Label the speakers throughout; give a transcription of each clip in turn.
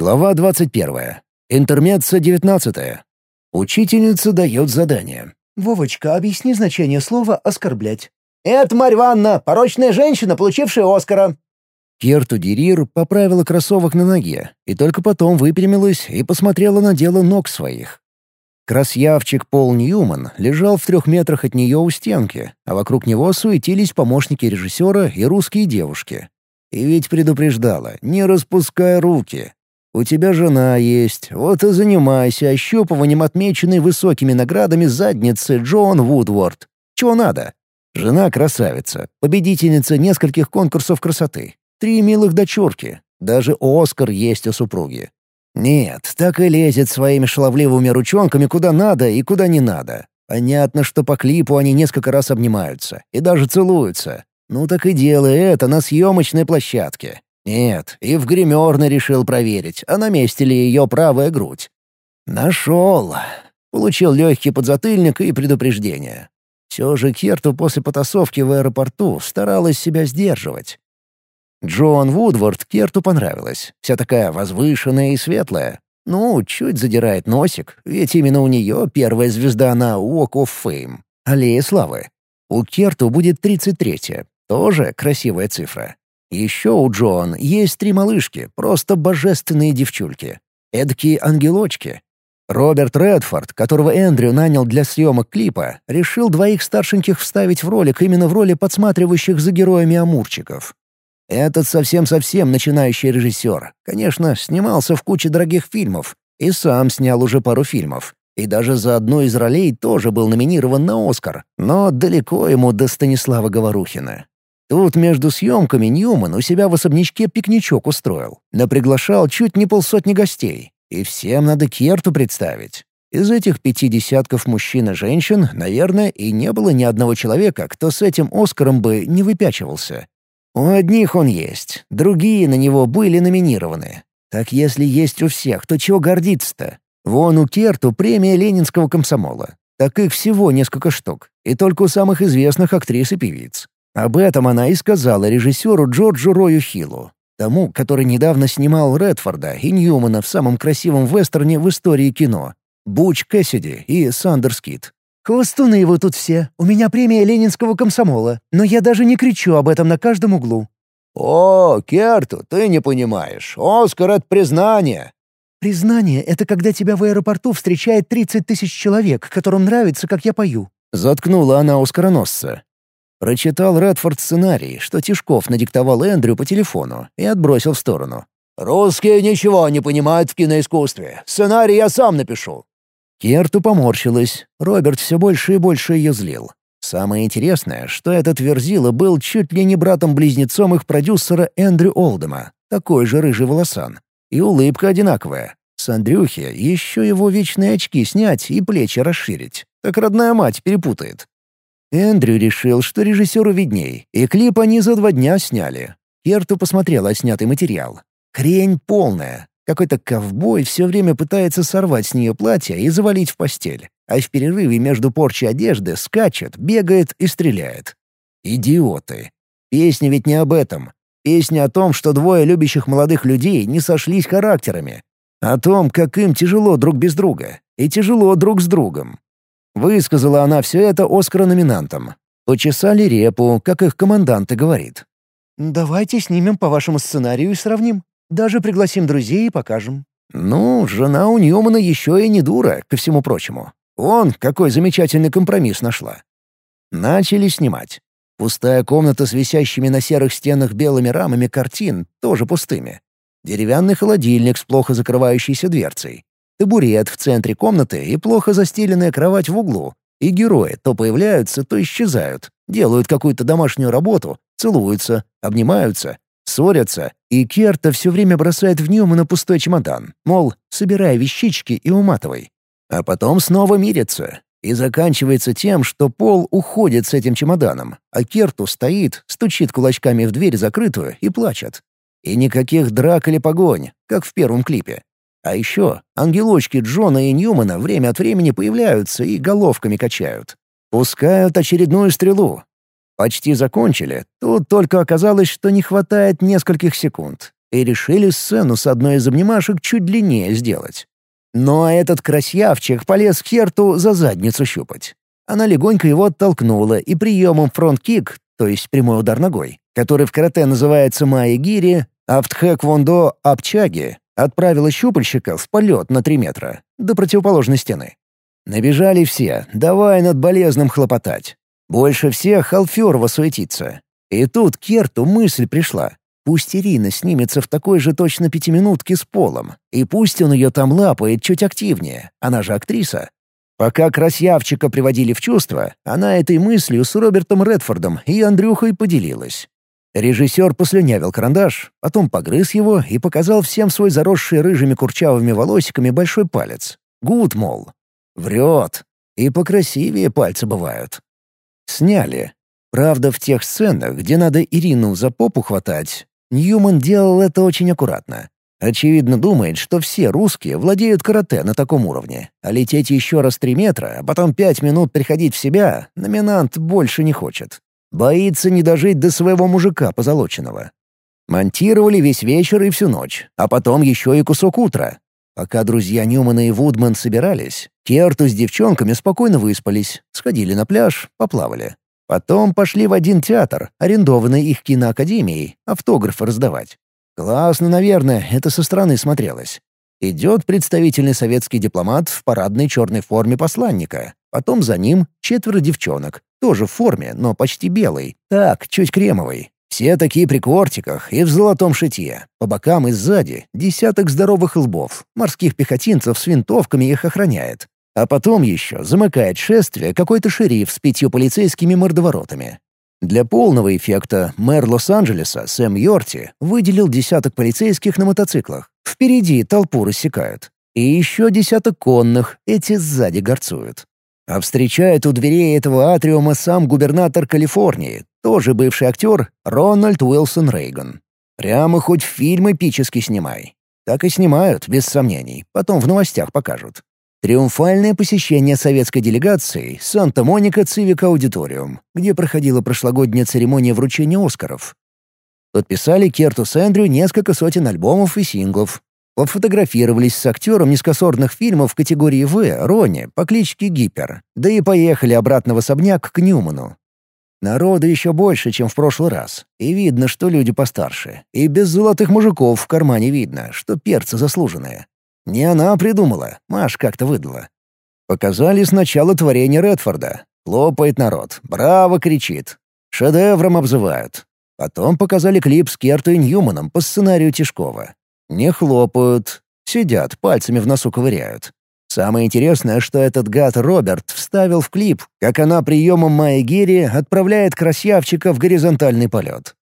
Speaker 1: Глава 21. Интермеца 19. Учительница дает задание.
Speaker 2: «Вовочка, объясни значение слова «оскорблять».
Speaker 3: «Это Марья Ивановна, порочная женщина, получившая Оскара».
Speaker 1: Керту Дерир поправила кроссовок на ноге и только потом выпрямилась и посмотрела на дело ног своих. Красьявчик Пол Ньюман лежал в трех метрах от нее у стенки, а вокруг него суетились помощники режиссера и русские девушки. И ведь предупреждала, не распускай руки. У тебя жена есть, вот и занимайся ощупыванием отмеченной высокими наградами задницы Джон Вудворд. Чего надо? Жена красавица, победительница нескольких конкурсов красоты. Три милых дочурки. Даже Оскар есть у супруги. Нет, так и лезет своими шаловливыми ручонками куда надо и куда не надо. Понятно, что по клипу они несколько раз обнимаются и даже целуются. Ну так и делай это на съемочной площадке. Нет, и в гримерной решил проверить, а на месте ли ее правая грудь. Нашел. Получил легкий подзатыльник и предупреждение. Все же Керту после потасовки в аэропорту старалась себя сдерживать. Джоан Вудворд Керту понравилась. Вся такая возвышенная и светлая. Ну, чуть задирает носик, ведь именно у нее первая звезда на Walk of Fame — Аллея Славы. У Керту будет 33-я, тоже красивая цифра. Еще у Джоан есть три малышки, просто божественные девчульки. Эдакие ангелочки. Роберт Редфорд, которого Эндрю нанял для съемок клипа, решил двоих старшеньких вставить в ролик именно в роли подсматривающих за героями амурчиков. Этот совсем-совсем начинающий режиссер, конечно, снимался в куче дорогих фильмов и сам снял уже пару фильмов. И даже за одну из ролей тоже был номинирован на «Оскар», но далеко ему до Станислава Говорухина. Тут между съемками Ньюман у себя в особнячке пикничок устроил. Наприглашал чуть не полсотни гостей. И всем надо Керту представить. Из этих пяти десятков мужчин и женщин, наверное, и не было ни одного человека, кто с этим Оскаром бы не выпячивался. У одних он есть, другие на него были номинированы. Так если есть у всех, то чего гордиться-то? Вон у Керту премия Ленинского комсомола. Так их всего несколько штук, и только у самых известных актрис и певиц. Об этом она и сказала режиссеру Джорджу Рою Хиллу, тому, который недавно снимал Редфорда и Ньюмана в самом красивом вестерне в истории кино «Буч Кэссиди» и «Сандерс Кит».
Speaker 2: «Хвостуны его тут все. У меня премия Ленинского комсомола, но я даже не кричу об этом на каждом углу».
Speaker 3: «О, Керту, ты не понимаешь. Оскар — это признание».
Speaker 2: «Признание — это когда тебя в аэропорту встречает 30 тысяч человек, которым нравится, как я пою».
Speaker 1: Заткнула она оскароносца. Прочитал Редфорд сценарий, что Тишков надиктовал Эндрю по телефону, и отбросил в сторону.
Speaker 3: «Русские ничего не понимают в киноискусстве. Сценарий я сам напишу.
Speaker 1: Керту поморщилась. Роберт все больше и больше ее злил. Самое интересное, что этот Верзила был чуть ли не братом-близнецом их продюсера Эндрю Олдема, такой же рыжий волосан. И улыбка одинаковая. С Андрюхи еще его вечные очки снять и плечи расширить. Так родная мать перепутает. Эндрю решил, что режиссеру видней, и клип они за два дня сняли. Керту посмотрела снятый материал. Хрень полная, какой-то ковбой все время пытается сорвать с нее платье и завалить в постель, а в перерыве между порчей одежды скачет, бегает и стреляет. Идиоты. Песня ведь не об этом. Песня о том, что двое любящих молодых людей не сошлись характерами. О том, как им тяжело друг без друга. И тяжело друг с другом. Высказала она все это Оскара-номинантам. Почесали репу, как их командант и говорит.
Speaker 2: «Давайте снимем по вашему сценарию и сравним. Даже пригласим друзей и покажем».
Speaker 1: «Ну, жена у Ньюмана еще и не дура, ко всему прочему. Вон, какой замечательный компромисс нашла». Начали снимать. Пустая комната с висящими на серых стенах белыми рамами картин, тоже пустыми. Деревянный холодильник с плохо закрывающейся дверцей. Табурет в центре комнаты и плохо застеленная кровать в углу. И герои то появляются, то исчезают, делают какую-то домашнюю работу, целуются, обнимаются, ссорятся, и Керта все время бросает в Ньюмана пустой чемодан, мол, собирай вещички и уматывай. А потом снова мирятся. И заканчивается тем, что Пол уходит с этим чемоданом, а Керту стоит, стучит кулачками в дверь закрытую и плачет. И никаких драк или погонь, как в первом клипе. А еще ангелочки Джона и Ньюмана время от времени появляются и головками качают. Пускают очередную стрелу, Почти закончили. Тут только оказалось, что не хватает нескольких секунд. и решили сцену с одной из обнимашек чуть длиннее сделать. Но этот красявчик полез к Херту за задницу щупать. Она легонько его оттолкнула и приемом фронт-кик, то есть прямой удар ногой, который в карате называется майя-гири, а в тхэквондо — обчаги, отправила щупальщика в полет на три метра, до противоположной стены. Набежали все, давай над болезным хлопотать. Больше всех Алферова суетится. И тут Керту мысль пришла. Пусть Ирина снимется в такой же точно пятиминутке с Полом, и пусть он ее там лапает чуть активнее, она же актриса. Пока красявчика приводили в чувство, она этой мыслью с Робертом Редфордом и Андрюхой поделилась. Режиссер послюнявил карандаш, потом погрыз его и показал всем свой заросший рыжими курчавыми волосиками большой палец. Гуд, мол. Врет. И покрасивее пальцы бывают. Сняли. Правда, в тех сценах, где надо Ирину за попу хватать, Ньюман делал это очень аккуратно. Очевидно, думает, что все русские владеют карате на таком уровне, а лететь еще раз три метра, а потом пять минут приходить в себя, номинант больше не хочет. Боится не дожить до своего мужика позолоченного. Монтировали весь вечер и всю ночь, а потом еще и кусок утра. Пока друзья Ньюмана и Вудман собирались, Керту с девчонками спокойно выспались, сходили на пляж, поплавали. Потом пошли в один театр, арендованный их киноакадемией, автографы раздавать. Классно, наверное, это со стороны смотрелось. Идет представительный советский дипломат в парадной черной форме посланника. Потом за ним четверо девчонок, тоже в форме, но почти белой. Так, чуть кремовой. Все такие при кортиках и в золотом шитье. По бокам и сзади десяток здоровых лбов. Морских пехотинцев с винтовками их охраняет. А потом еще замыкает шествие какой-то шериф с пятью полицейскими мордоворотами. Для полного эффекта мэр Лос-Анджелеса Сэм Йорти выделил десяток полицейских на мотоциклах. Впереди толпу рассекают. И еще десяток конных, эти сзади горцуют. А встречает у дверей этого атриума сам губернатор Калифорнии, тоже бывший актер Рональд Уилсон Рейган. Прямо хоть фильм эпический снимай. Так и снимают, без сомнений, потом в новостях покажут. Триумфальное посещение советской делегации Санта-Моника Цивик Аудиториум, где проходила прошлогодняя церемония вручения Оскаров. Подписали Керту с Эндрю несколько сотен альбомов и синглов. Пофотографировались с актером низкосортных фильмов категории «В» Рони по кличке Гипер, да и поехали обратно в особняк к Ньюману. Народу еще больше, чем в прошлый раз, и видно, что люди постарше, и без золотых мужиков в кармане видно, что перцы заслуженные. Не она придумала, Маш как-то выдала. Показали сначала творение Редфорда. Хлопает народ, браво кричит. Шедевром обзывают. Потом показали клип с Кертой Ньюманом по сценарию Тишкова. Не хлопают, сидят, пальцами в носу ковыряют. Самое интересное, что этот гад Роберт вставил в клип, как она приемом Майи отправляет красавчика в горизонтальный полет.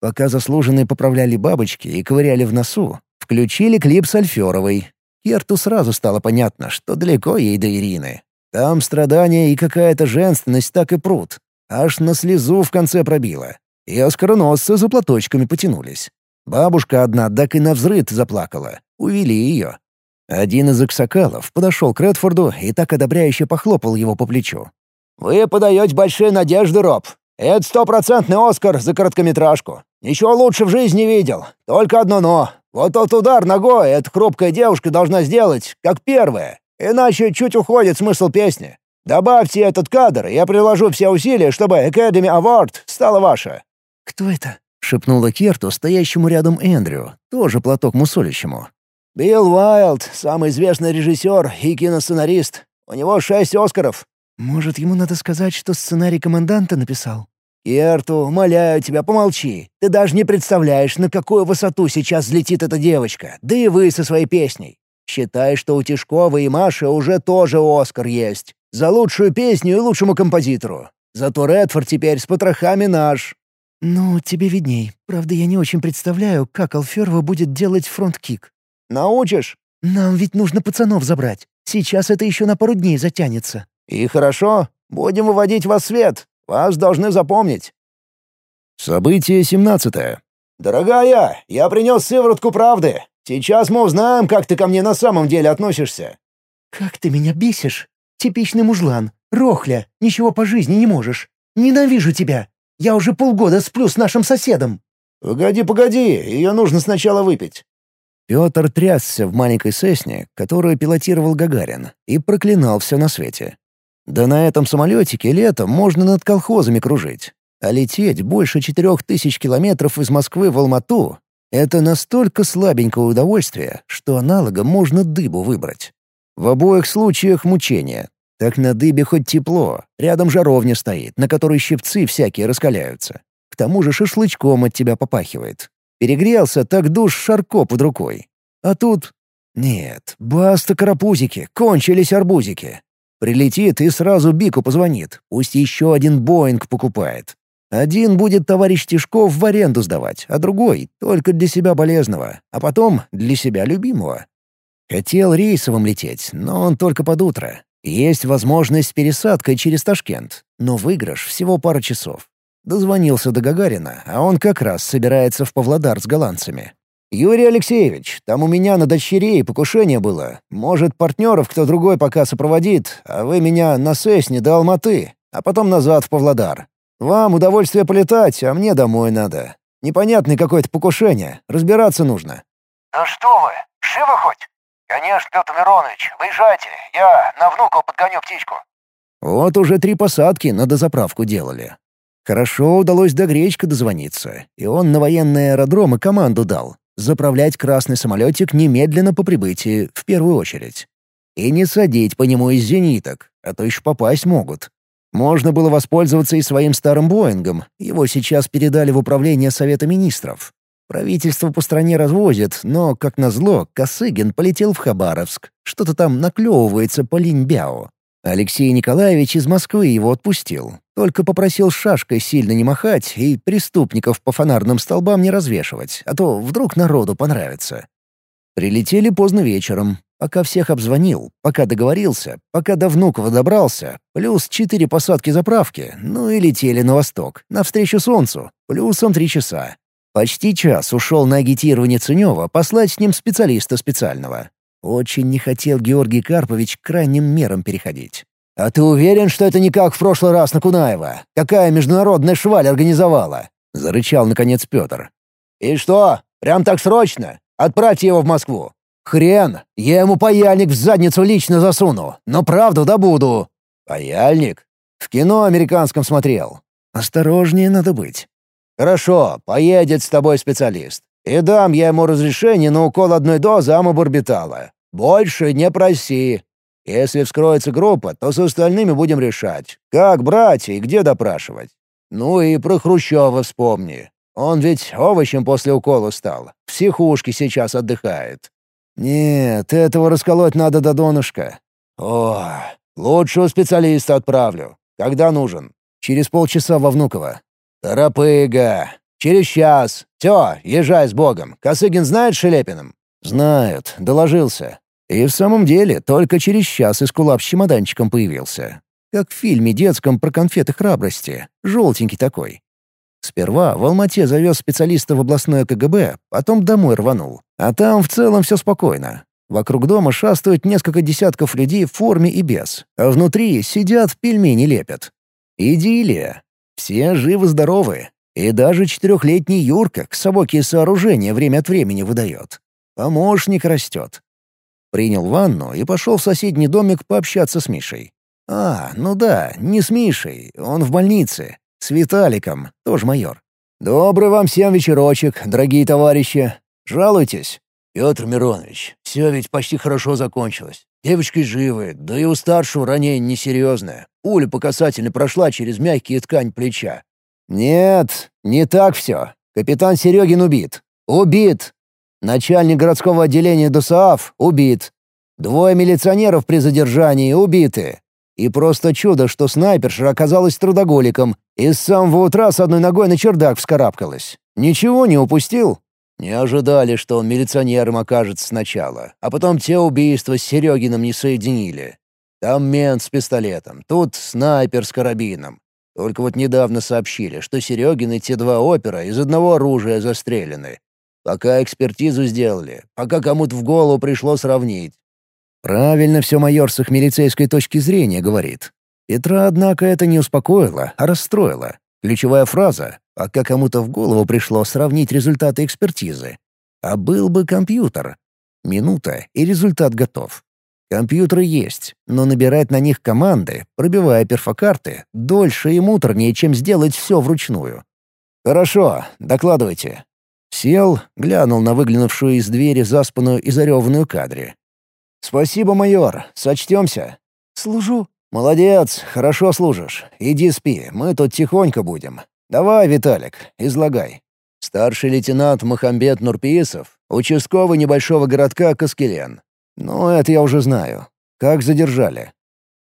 Speaker 1: Пока заслуженные поправляли бабочки и ковыряли в носу, включили клип с Альферовой, Керту сразу стало понятно, что далеко ей до Ирины. Там страдания и какая-то женственность так и прут. Аж на слезу в конце пробило. И оскароносцы за платочками потянулись. Бабушка одна так и навзрыд заплакала. Увели ее. Один из аксакалов подошел к Редфорду и так одобряюще похлопал его по плечу.
Speaker 3: «Вы подаете большие надежды, Роб. Это стопроцентный Оскар за короткометражку. Ничего лучше в жизни не видел. Только одно «но». Вот тот удар ногой эта хрупкая девушка должна сделать, как первая. Иначе чуть уходит смысл песни. Добавьте этот кадр, и я приложу все усилия, чтобы Academy Award стала ваша».
Speaker 2: «Кто это?»
Speaker 1: — шепнула Керту, стоящему рядом Эндрю, тоже платок мусолящему.
Speaker 3: «Билл Уайлд, самый известный режиссер и киносценарист. У него шесть Оскаров».
Speaker 2: «Может, ему надо сказать, что сценарий команданта написал?»
Speaker 3: «Керту, умоляю тебя, помолчи. Ты даже не представляешь, на какую высоту сейчас взлетит эта девочка, да и вы со своей песней. Считай, что у Тишкова и Маши уже тоже Оскар есть. За лучшую песню и лучшему композитору. Зато Редфорд теперь с потрохами наш».
Speaker 2: «Ну, тебе видней. Правда, я не очень представляю, как Алферова будет делать фронт-кик».
Speaker 3: «Научишь?»
Speaker 2: «Нам ведь нужно пацанов забрать. Сейчас это еще на пару дней затянется».
Speaker 3: «И хорошо. Будем выводить вас в свет. Вас должны запомнить».
Speaker 1: Событие семнадцатое.
Speaker 3: «Дорогая, я принес сыворотку правды. Сейчас мы узнаем, как ты ко мне на самом деле относишься».
Speaker 2: «Как ты меня бесишь! Типичный мужлан. Рохля, ничего по жизни не можешь. Ненавижу тебя. Я уже полгода сплю с нашим соседом».
Speaker 3: «Погоди, погоди, ее нужно сначала выпить».
Speaker 1: Петр трясся в маленькой сесне, которую пилотировал Гагарин, и проклинал все на свете. Да на этом самолетике летом можно над колхозами кружить. А лететь больше четырех тысяч километров из Москвы в Алмату — это настолько слабенькое удовольствие, что аналогом можно дыбу выбрать. В обоих случаях мучение. Так на дыбе хоть тепло, рядом жаровня стоит, на которой щипцы всякие раскаляются. К тому же шашлычком от тебя попахивает. Перегрелся, так душ шарко под рукой. А тут... Нет, баста карапузики, кончились арбузики. Прилетит и сразу Бику позвонит, пусть еще один Боинг покупает. Один будет товарищ Тишков в аренду сдавать, а другой — только для себя болезного, а потом для себя любимого. Хотел рейсовым лететь, но он только под утро. Есть возможность с пересадкой через Ташкент, но выигрыш всего пара часов. Дозвонился до Гагарина, а он как раз собирается в Павлодар с голландцами. «Юрий Алексеевич, там у меня на дочерей покушение было. Может, партнеров кто другой пока сопроводит, а вы меня на Сесне до Алматы, а потом назад в Павлодар. Вам удовольствие полетать, а мне домой надо. Непонятное какое-то покушение, разбираться нужно».
Speaker 4: «Да что вы, живы хоть?» «Конечно, Петр Миронович, выезжайте, я на внука подгоню птичку».
Speaker 1: Вот уже три посадки на дозаправку делали. Хорошо удалось до Гречка дозвониться, и он на военные аэродромы команду дал — заправлять красный самолетик немедленно по прибытии, в первую очередь. И не садить по нему из зениток, а то еще попасть могут. Можно было воспользоваться и своим старым «Боингом», его сейчас передали в управление Совета Министров. Правительство по стране развозит, но, как назло, Косыгин полетел в Хабаровск, что-то там наклевывается по Линьбяо. Алексей Николаевич из Москвы его отпустил, только попросил шашкой сильно не махать и преступников по фонарным столбам не развешивать, а то вдруг народу понравится. Прилетели поздно вечером, пока всех обзвонил, пока договорился, пока до Внукова добрался, плюс четыре посадки заправки, ну и летели на восток, навстречу солнцу, плюсом три часа. Почти час ушел на агитирование Цунева послать с ним специалиста специального. Очень не хотел Георгий Карпович к крайним мерам переходить.
Speaker 3: «А ты уверен, что это не как в прошлый раз на Кунаева? Какая международная шваль организовала?» — зарычал, наконец, Петр. «И что, прям так срочно? Отправьте его в Москву. Хрен, я ему паяльник в задницу лично засуну, но правду добуду». «Паяльник? В кино американском смотрел».
Speaker 1: «Осторожнее надо быть».
Speaker 3: «Хорошо, поедет с тобой специалист. И дам я ему разрешение на укол одной дозы амобарбитала. Больше не проси. Если вскроется группа, то с остальными будем решать, как брать и где допрашивать. Ну и про Хрущева вспомни. Он ведь овощем после укола стал. В психушке сейчас отдыхает. Нет, этого расколоть надо до донышка. О, лучшего специалиста отправлю. Когда нужен? Через полчаса во Внуково. Торопыга. Через час. Все, езжай с Богом. Косыгин знает Шелепиным?
Speaker 1: Знают, доложился. И в самом деле только через час из кулап с чемоданчиком появился. Как в фильме детском про конфеты храбрости. Желтенький такой. Сперва в Алмате завез специалиста в областное КГБ, потом домой рванул. А там в целом все спокойно. Вокруг дома шастают несколько десятков людей в форме и без, а внутри сидят пельмени лепят. Идиллия. Все живы-здоровы. И даже четырехлетний Юрка к собаке сооружения время от времени выдает. Помощник растет. Принял ванну и пошел в соседний домик пообщаться с Мишей. А, ну да, не с Мишей, он в больнице. С Виталиком, тоже майор. «Добрый вам всем вечерочек, дорогие товарищи. Жалуйтесь». «Петр Миронович, все ведь почти хорошо закончилось. Девочки живы, да и у старшего ранение несерьезное. Пуля по касательной прошла через мягкие ткань плеча». «Нет, не так все. Капитан Серегин убит. Убит. Начальник городского отделения ДОСААФ убит. Двое милиционеров при задержании убиты. И просто чудо, что снайперша оказалась трудоголиком и с самого утра с одной ногой на чердак вскарабкалась. Ничего не упустил? Не ожидали, что он милиционером окажется сначала, а потом те убийства с Серегиным не соединили. Там мент с пистолетом, тут снайпер с карабином. Только вот недавно сообщили, что Серегин и те два опера из одного оружия застрелены. Пока экспертизу сделали, пока кому-то в голову пришло сравнить. Правильно все майор с их милицейской точки зрения говорит. Петра, однако, это не успокоило, а расстроило. Ключевая фраза, пока кому-то в голову пришло сравнить результаты экспертизы. А был бы компьютер. Минута, и результат готов. Компьютеры есть, но набирать на них команды, пробивая перфокарты, дольше и муторнее, чем сделать все вручную. «Хорошо, докладывайте». Сел, глянул на выглянувшую из двери заспанную и зареванную кадре. «Спасибо, майор, сочтемся».
Speaker 2: «Служу».
Speaker 1: «Молодец, хорошо служишь. Иди спи, мы тут тихонько будем. Давай, Виталик, излагай». Старший лейтенант Махамбет Нурпиисов, участковый небольшого городка Каскелен. Ну, это я уже знаю. Как задержали?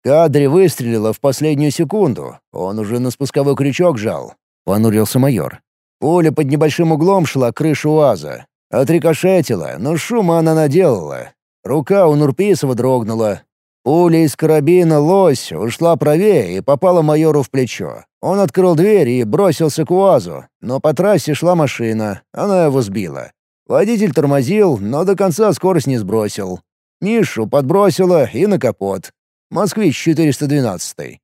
Speaker 1: Кадри выстрелила в последнюю секунду. Он уже на спусковой крючок жал. Понурился майор. Пуля под небольшим углом шла к крыше УАЗа. Отрикошетила, но шума она наделала. Рука у Нурписова дрогнула, Пуля из карабина «Лось» ушла правее и попала майору в плечо. Он открыл дверь и бросился к УАЗу, но по трассе шла машина, она его сбила. Водитель тормозил, но до конца скорость не сбросил. Мишу подбросило и на капот. «Москвич-412».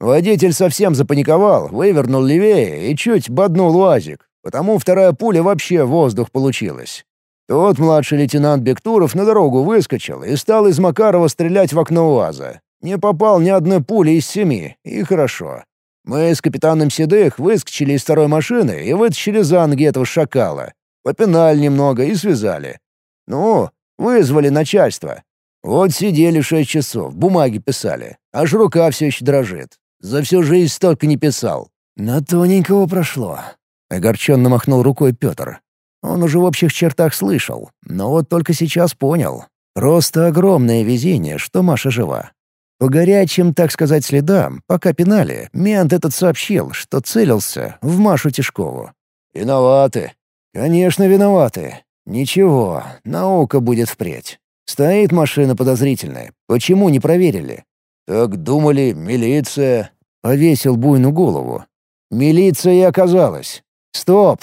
Speaker 1: Водитель совсем запаниковал, вывернул левее и чуть боднул УАЗик, потому вторая пуля вообще в воздух получилась. Тот младший лейтенант Бектуров на дорогу выскочил и стал из Макарова стрелять в окно УАЗа. Не попал ни одной пули из семи, и хорошо. Мы с капитаном Седых выскочили из второй машины и вытащили за ноги этого шакала. Попинали немного и связали. Ну, вызвали начальство. Вот сидели шесть часов, бумаги писали. Аж рука все еще дрожит. За всю жизнь столько не писал.
Speaker 2: На тоненького прошло.
Speaker 1: Огорченно махнул рукой Петр. Он уже в общих чертах слышал, но вот только сейчас понял. Просто огромное везение, что Маша жива. По горячим, так сказать, следам, пока пинали, мент этот сообщил, что целился в Машу Тишкову. «Виноваты. Конечно, виноваты. Ничего, наука будет впредь. Стоит машина подозрительная. Почему не проверили?» «Так думали, милиция...» — повесил буйну голову. «Милиция и оказалась. Стоп!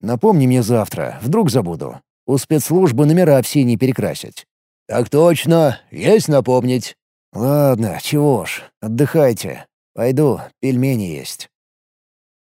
Speaker 1: Напомни мне завтра, вдруг забуду. У спецслужбы номера все не перекрасить». «Так точно, есть напомнить». «Ладно, чего ж, отдыхайте. Пойду, пельмени есть».